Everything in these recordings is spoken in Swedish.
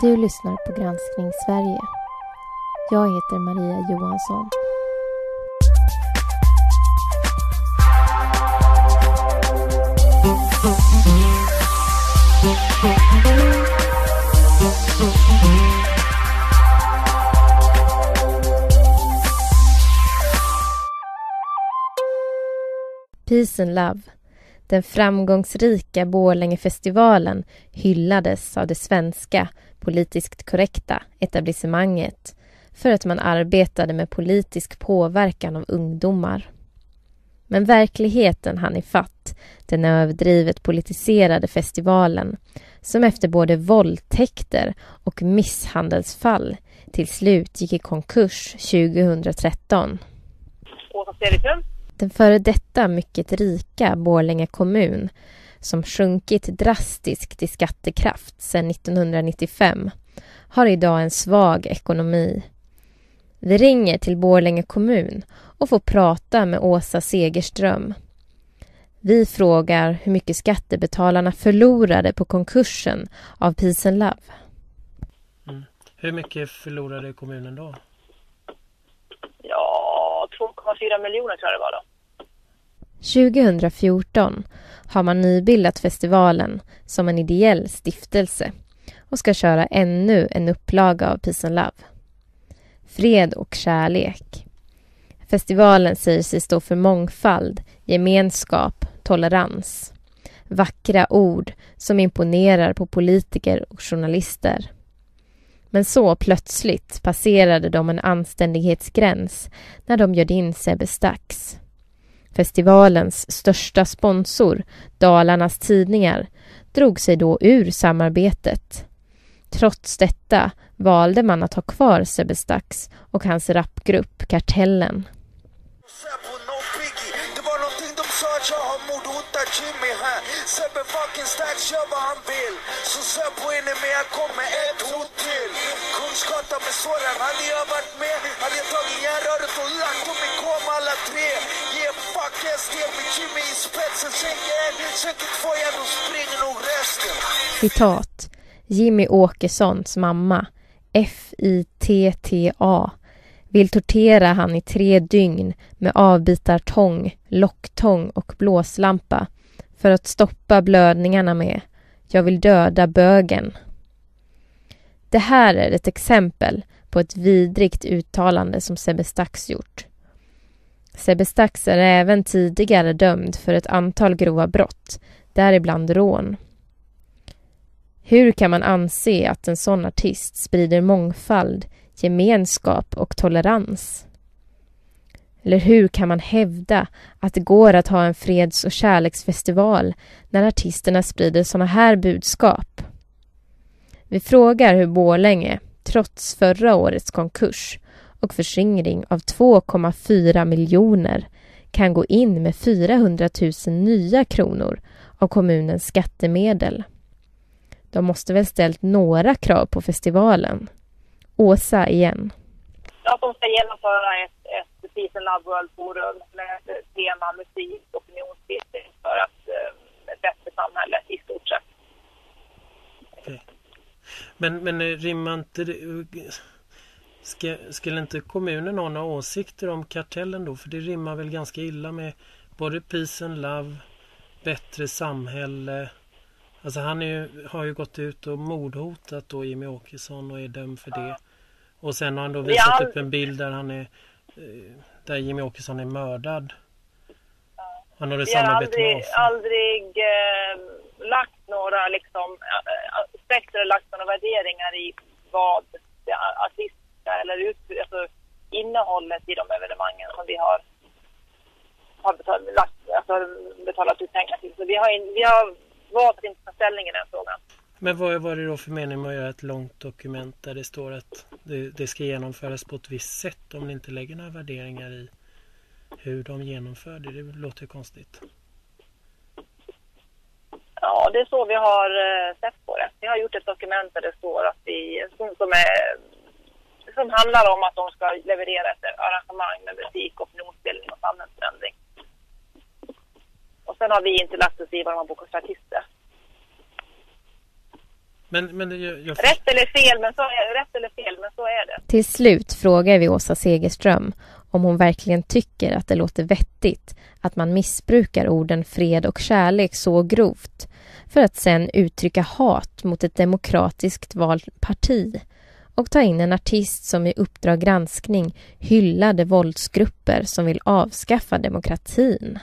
Du lyssnar på Granskning Sverige. Jag heter Maria Johansson. Peace and Love den framgångsrika Borlängefestivalen hyllades av det svenska politiskt korrekta etablissemanget för att man arbetade med politisk påverkan av ungdomar. Men verkligheten hann ifatt den överdrivet politiserade festivalen som efter både våldtäkter och misshandelsfall till slut gick i konkurs 2013. Åsa Cederström den före detta mycket rika Borlänge kommun som sjunkit drastiskt i skattekraft sedan 1995 har idag en svag ekonomi. Vi ringer till Borlänge kommun och får prata med Åsa Segerström. Vi frågar hur mycket skattebetalarna förlorade på konkursen av Peace and Love. Mm. Hur mycket förlorade kommunen då? Ja, 2,4 miljoner tror jag det var då. 2014 har man nybildat festivalen som en ideell stiftelse och ska köra ännu en upplaga av Peace and Love. Fred och kärlek. Festivalen säger sig stå för mångfald, gemenskap, tolerans. Vackra ord som imponerar på politiker och journalister. Men så plötsligt passerade de en anständighetsgräns när de bjöd in Sebbe Stax. Festivalens största sponsor, Dalarnas Tidningar, drog sig då ur samarbetet. Trots detta valde man att ha kvar Sebbe Stax och hans rapgrupp Kartellen sa att jag har Jimmy här. Sebbe fucking Stax gör vad han vill. Så jag ett hot till. Kungsgatan med såren, hade jag varit med hade jag tagit järnröret och lagt dem i koma alla tre. Citat. Jimmy Åkessons mamma. F-I-T-T-A vill tortera han i tre dygn med avbitartång, locktång och blåslampa för att stoppa blödningarna med Jag vill döda bögen. Det här är ett exempel på ett vidrigt uttalande som Sebbe Stax gjort. Sebestax är även tidigare dömd för ett antal grova brott, däribland rån. Hur kan man anse att en sån artist sprider mångfald gemenskap och tolerans? Eller hur kan man hävda att det går att ha en freds och kärleksfestival när artisterna sprider sådana här budskap? Vi frågar hur Borlänge, trots förra årets konkurs och förskingring av 2,4 miljoner, kan gå in med 400 000 nya kronor av kommunens skattemedel. De måste väl ställt några krav på festivalen? Åsa igen. Att de ska genomföra ett, ett Peace and Love World Forum med tema musik och opinionsbildning för att eh, ett bättre samhälle i stort sett. Men, men eh, rimmar inte det... Ska, skulle inte kommunen ha några åsikter om kartellen då? För det rimmar väl ganska illa med både Peace and Love, bättre samhälle. Alltså han ju, har ju gått ut och mordhotat då Jimmy Åkesson och är dömd för det. Och sen har han då visat upp en bild där han är eh, där Jimmy Åkesson är mördad. Han har det samarbete med oss. aldrig eh, lagt några liksom eh, aspekter eller lagt några värderingar i vad det artistiska eller ut, alltså, innehållet i de evenemangen som vi har, har betalat, lagt, alltså, betalat ut pengar till. Så vi har, in, vi har valt att inte ta ställning i den frågan. Men vad var det då för mening med att göra ett långt dokument där det står att det, det, ska genomföras på ett visst sätt om ni inte lägger några värderingar i hur de genomför det? Det låter ju konstigt. Ja, det är så vi har eh, sett på det. Vi har gjort ett dokument där det står att vi, som, som, är, som handlar om att de ska leverera ett arrangemang med musik, opinionsbildning och samhällsförändring. Och sen har vi inte lagt oss i vad de har bokat för artister. Men, men jag, jag... Rätt eller fel, men så är, rätt eller fel, men så är det. Till slut frågar vi Åsa Segerström om hon verkligen tycker att det låter vettigt att man missbrukar orden fred och kärlek så grovt för att sen uttrycka hat mot ett demokratiskt valt parti och ta in en artist som i Uppdrag granskning hyllade våldsgrupper som vill avskaffa demokratin.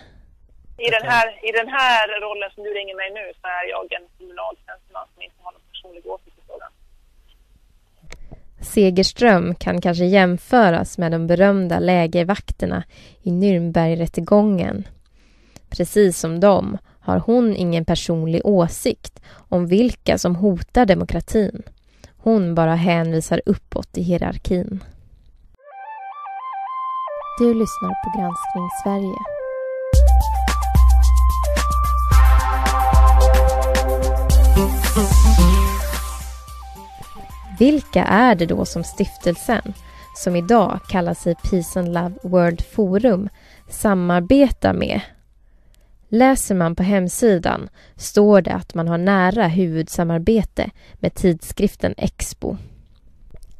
I den, här, I den här rollen som du ringer mig nu så är jag en kommunal tjänsteman som inte har någon personlig åsikt i frågan. Segerström kan kanske jämföras med de berömda lägervakterna i Nürnbergrättegången. Precis som dem har hon ingen personlig åsikt om vilka som hotar demokratin. Hon bara hänvisar uppåt i hierarkin. Du lyssnar på Granskning Sverige. Vilka är det då som stiftelsen, som idag kallar sig Peace and Love World Forum, samarbetar med? Läser man på hemsidan står det att man har nära huvudsamarbete med tidskriften Expo.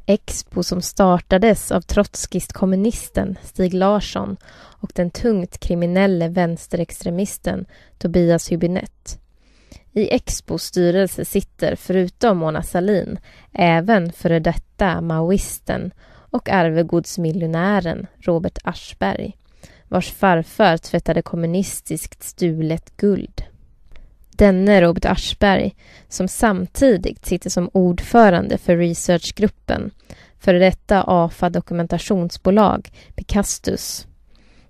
Expo som startades av trotskistkommunisten Stig Larsson och den tungt kriminelle vänsterextremisten Tobias Hübinette. I Expos styrelse sitter förutom Mona Sahlin även före detta maoisten och arvegodsmiljonären Robert Aschberg vars farfar tvättade kommunistiskt stulet guld. Denne Robert Aschberg, som samtidigt sitter som ordförande för researchgruppen före detta AFA dokumentationsbolag, Picastus.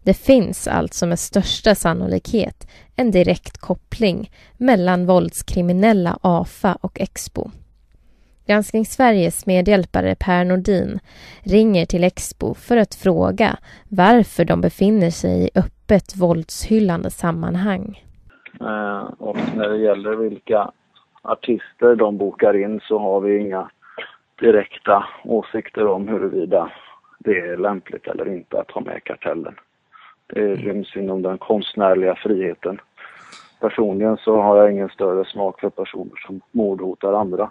Det finns alltså med största sannolikhet en direkt koppling mellan våldskriminella AFA och Expo. Granskning Sveriges medhjälpare Per Nordin ringer till Expo för att fråga varför de befinner sig i öppet våldshyllande sammanhang. Eh, och när det gäller vilka artister de bokar in så har vi inga direkta åsikter om huruvida det är lämpligt eller inte att ha med Kartellen. Det ryms inom den konstnärliga friheten. Personligen så har jag ingen större smak för personer som mordhotar andra.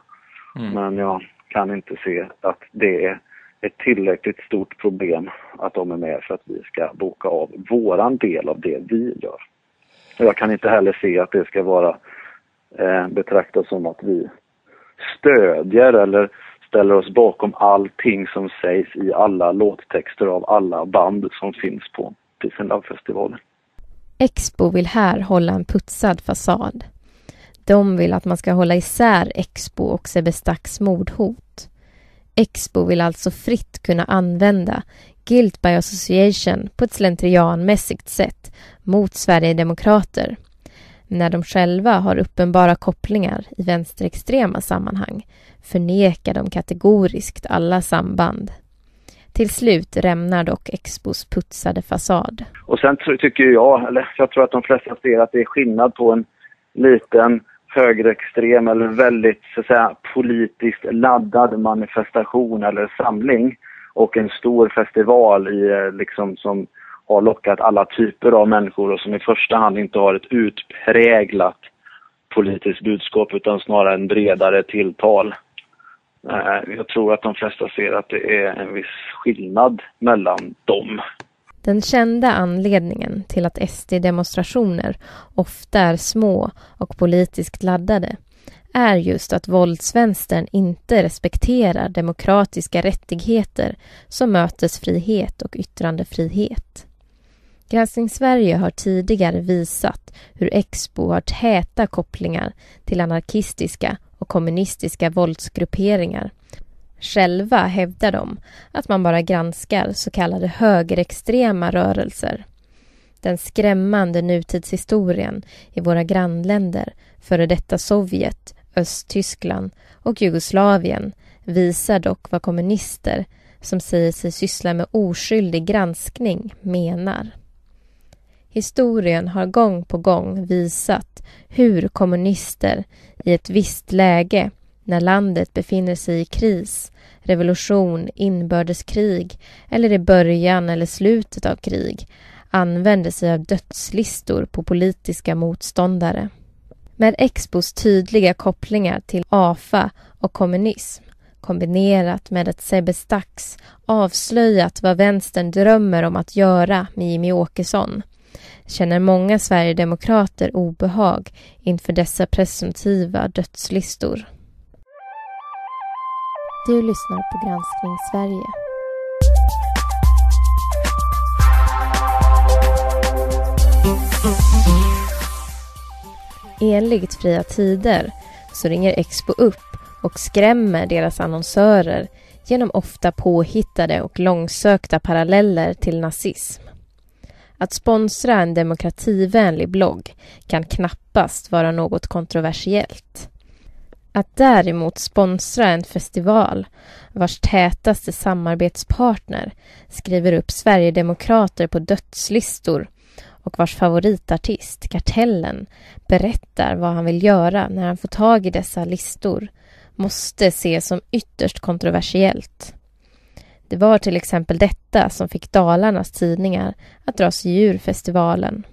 Mm. Men jag kan inte se att det är ett tillräckligt stort problem att de är med för att vi ska boka av våran del av det vi gör. Jag kan inte heller se att det ska vara eh, betraktat som att vi stödjer eller ställer oss bakom allting som sägs i alla låttexter av alla band som finns på Peace av festivalen. Expo vill här hålla en putsad fasad. De vill att man ska hålla isär Expo och Sebestaks mordhot. Expo vill alltså fritt kunna använda Guilt by Association på ett slentrianmässigt sätt mot Sverigedemokrater när de själva har uppenbara kopplingar i vänsterextrema sammanhang förnekar de kategoriskt alla samband. Till slut rämnar dock Expos putsade fasad. Och sen tycker jag, eller jag tror att de flesta ser att det är skillnad på en liten högerextrem eller väldigt så att säga, politiskt laddad manifestation eller samling och en stor festival i, eh, liksom, som har lockat alla typer av människor och som i första hand inte har ett utpräglat politiskt budskap utan snarare en bredare tilltal. Eh, jag tror att de flesta ser att det är en viss skillnad mellan dem. Den kända anledningen till att SD-demonstrationer ofta är små och politiskt laddade är just att våldsvänstern inte respekterar demokratiska rättigheter som mötesfrihet och yttrandefrihet. Granskning Sverige har tidigare visat hur Expo har täta kopplingar till anarkistiska och kommunistiska våldsgrupperingar Själva hävdar de att man bara granskar så kallade högerextrema rörelser. Den skrämmande nutidshistorien i våra grannländer, före detta Sovjet, Östtyskland och Jugoslavien visar dock vad kommunister som säger sig syssla med oskyldig granskning menar. Historien har gång på gång visat hur kommunister i ett visst läge när landet befinner sig i kris, revolution, inbördeskrig eller i början eller slutet av krig använder sig av dödslistor på politiska motståndare. Med Expos tydliga kopplingar till AFA och kommunism kombinerat med att Sebbe Stax avslöjat vad vänstern drömmer om att göra med Jimmy Åkesson känner många sverigedemokrater obehag inför dessa presumtiva dödslistor. Du lyssnar på Granskning Sverige. Enligt Fria Tider så ringer Expo upp och skrämmer deras annonsörer genom ofta påhittade och långsökta paralleller till nazism. Att sponsra en demokrativänlig blogg kan knappast vara något kontroversiellt. Att däremot sponsra en festival vars tätaste samarbetspartner skriver upp Sverigedemokrater på dödslistor och vars favoritartist, Kartellen, berättar vad han vill göra när han får tag i dessa listor måste ses som ytterst kontroversiellt. Det var till exempel detta som fick Dalarnas tidningar att dra sig ur festivalen.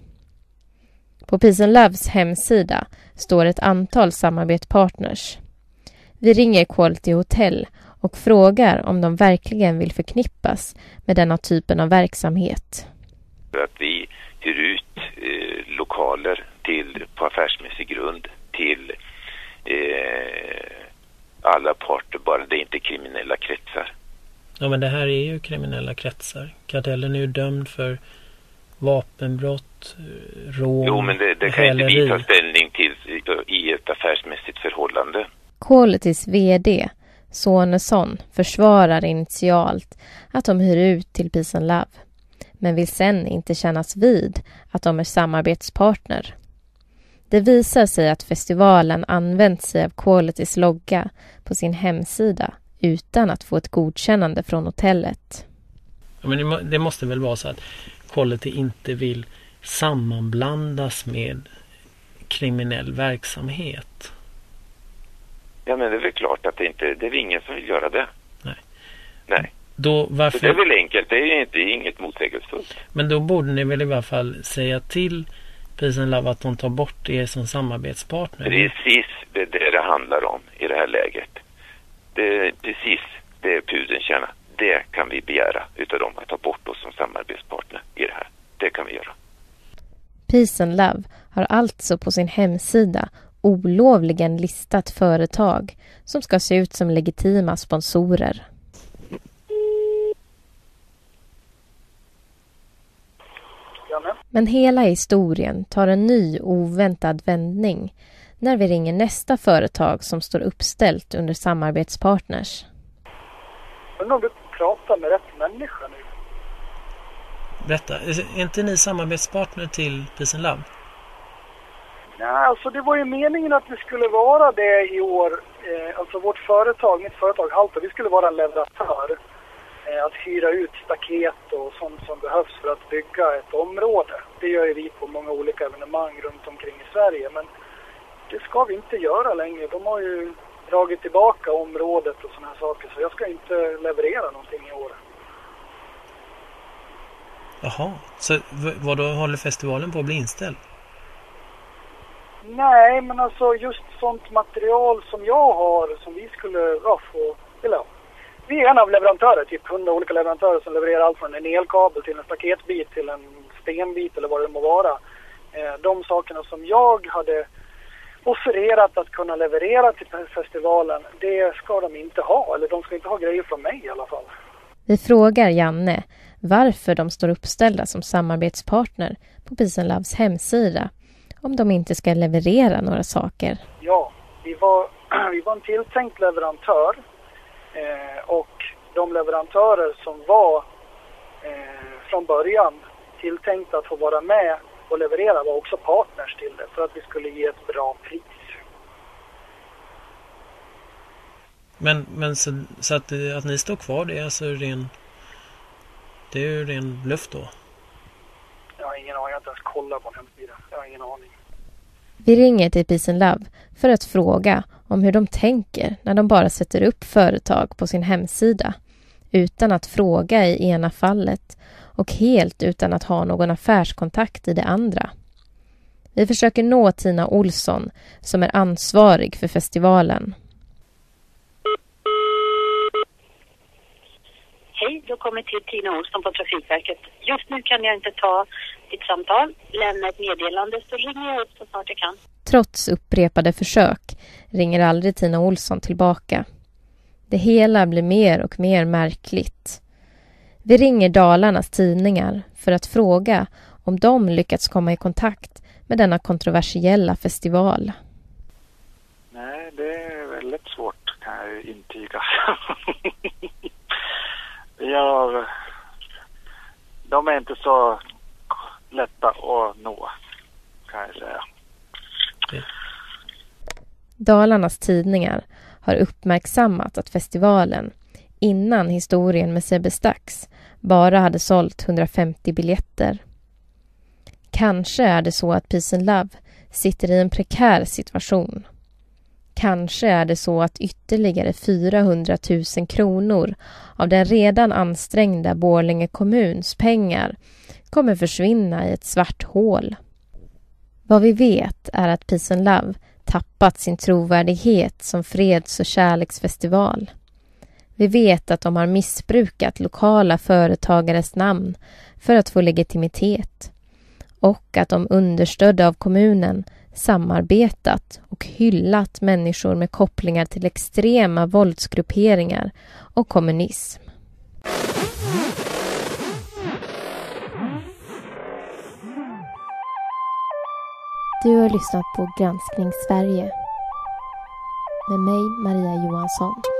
På Peace and Loves hemsida står ett antal samarbetspartners. Vi ringer Quality Hotel och frågar om de verkligen vill förknippas med denna typen av verksamhet. Att vi hyr ut eh, lokaler till, på affärsmässig grund till eh, alla parter, bara det är inte kriminella kretsar. Ja men det här är ju kriminella kretsar. Kartellen är ju dömd för vapenbrott, eh, rån, Jo men det, det kan inte vi ta ställning till i ett affärsmässigt förhållande. Qualitys VD Sonesson försvarar initialt att de hyr ut till Peace and Love men vill sen inte kännas vid att de är samarbetspartner. Det visar sig att festivalen använt sig av Qualitys logga på sin hemsida utan att få ett godkännande från hotellet. Ja, men det måste väl vara så att Quality inte vill sammanblandas med kriminell verksamhet? Ja men det är väl klart att det inte, det är ingen som vill göra det. Nej. Nej. Då, varför... Så det är väl enkelt, det är inte inget motsägelsefullt. Men då borde ni väl i alla fall säga till Peace and Love att de tar bort er som samarbetspartner? Precis det är det det handlar om i det här läget. Det är precis det pudeln tjänar. Det kan vi begära utav dem att ta bort oss som samarbetspartner i det här. Det kan vi göra. Peace and Love har alltså på sin hemsida olovligen listat företag som ska se ut som legitima sponsorer. Men hela historien tar en ny oväntad vändning när vi ringer nästa företag som står uppställt under samarbetspartners. Undrar om du pratar med rätt människa nu? Berätta, är inte ni samarbetspartner till Peace and Love? Nej, alltså det var ju meningen att vi skulle vara det i år. Eh, alltså vårt företag, mitt företag Halta, vi skulle vara en leverantör. Eh, att hyra ut staket och sånt som behövs för att bygga ett område. Det gör ju vi på många olika evenemang runt omkring i Sverige. Men det ska vi inte göra längre. De har ju dragit tillbaka området och sådana här saker. Så jag ska inte leverera någonting i år. Jaha, så vad då håller festivalen på att bli inställd? Nej, men alltså just sånt material som jag har som vi skulle ja, få, eller ja, vi är en av leverantörer, typ hundra olika leverantörer som levererar allt från en elkabel till en staketbit till en stenbit eller vad det må vara. Eh, de sakerna som jag hade offererat att kunna leverera till festivalen, det ska de inte ha. Eller de ska inte ha grejer från mig i alla fall. Vi frågar Janne varför de står uppställda som samarbetspartner på Peace Loves hemsida om de inte ska leverera några saker. Ja, vi var, vi var en tilltänkt leverantör eh, och de leverantörer som var eh, från början tilltänkta att få vara med och leverera var också partners till det för att vi skulle ge ett bra pris. Men, men så, så att, att ni står kvar det är alltså ren... Det är ju ren bluff då? Jag har ingen aning, jag har inte ens kollat på en hemsida. Jag har ingen aning. Vi ringer till Peace Love för att fråga om hur de tänker när de bara sätter upp företag på sin hemsida utan att fråga i ena fallet och helt utan att ha någon affärskontakt i det andra. Vi försöker nå Tina Olsson som är ansvarig för festivalen. Hej, du kommit till Tina Olsson på Trafikverket. Just nu kan jag inte ta ditt samtal. Lämna ett meddelande så ringer jag upp så snart jag kan. Trots upprepade försök ringer aldrig Tina Olsson tillbaka. Det hela blir mer och mer märkligt. Vi ringer Dalarnas tidningar för att fråga om de lyckats komma i kontakt med denna kontroversiella festival. Nej, det är väldigt svårt kan jag intyga. ja, de är inte så lätta att nå kan jag säga. Dalarnas tidningar har uppmärksammat att festivalen innan historien med Sebbe Stax bara hade sålt 150 biljetter. Kanske är det så att Peace and Love sitter i en prekär situation. Kanske är det så att ytterligare 400 000 kronor av den redan ansträngda Borlänge kommuns pengar kommer försvinna i ett svart hål. Vad vi vet är att Peace and Love tappat sin trovärdighet som freds och kärleksfestival. Vi vet att de har missbrukat lokala företagares namn för att få legitimitet och att de understödda av kommunen samarbetat och hyllat människor med kopplingar till extrema våldsgrupperingar och kommunism. Du har lyssnat på Granskning Sverige med mig, Maria Johansson.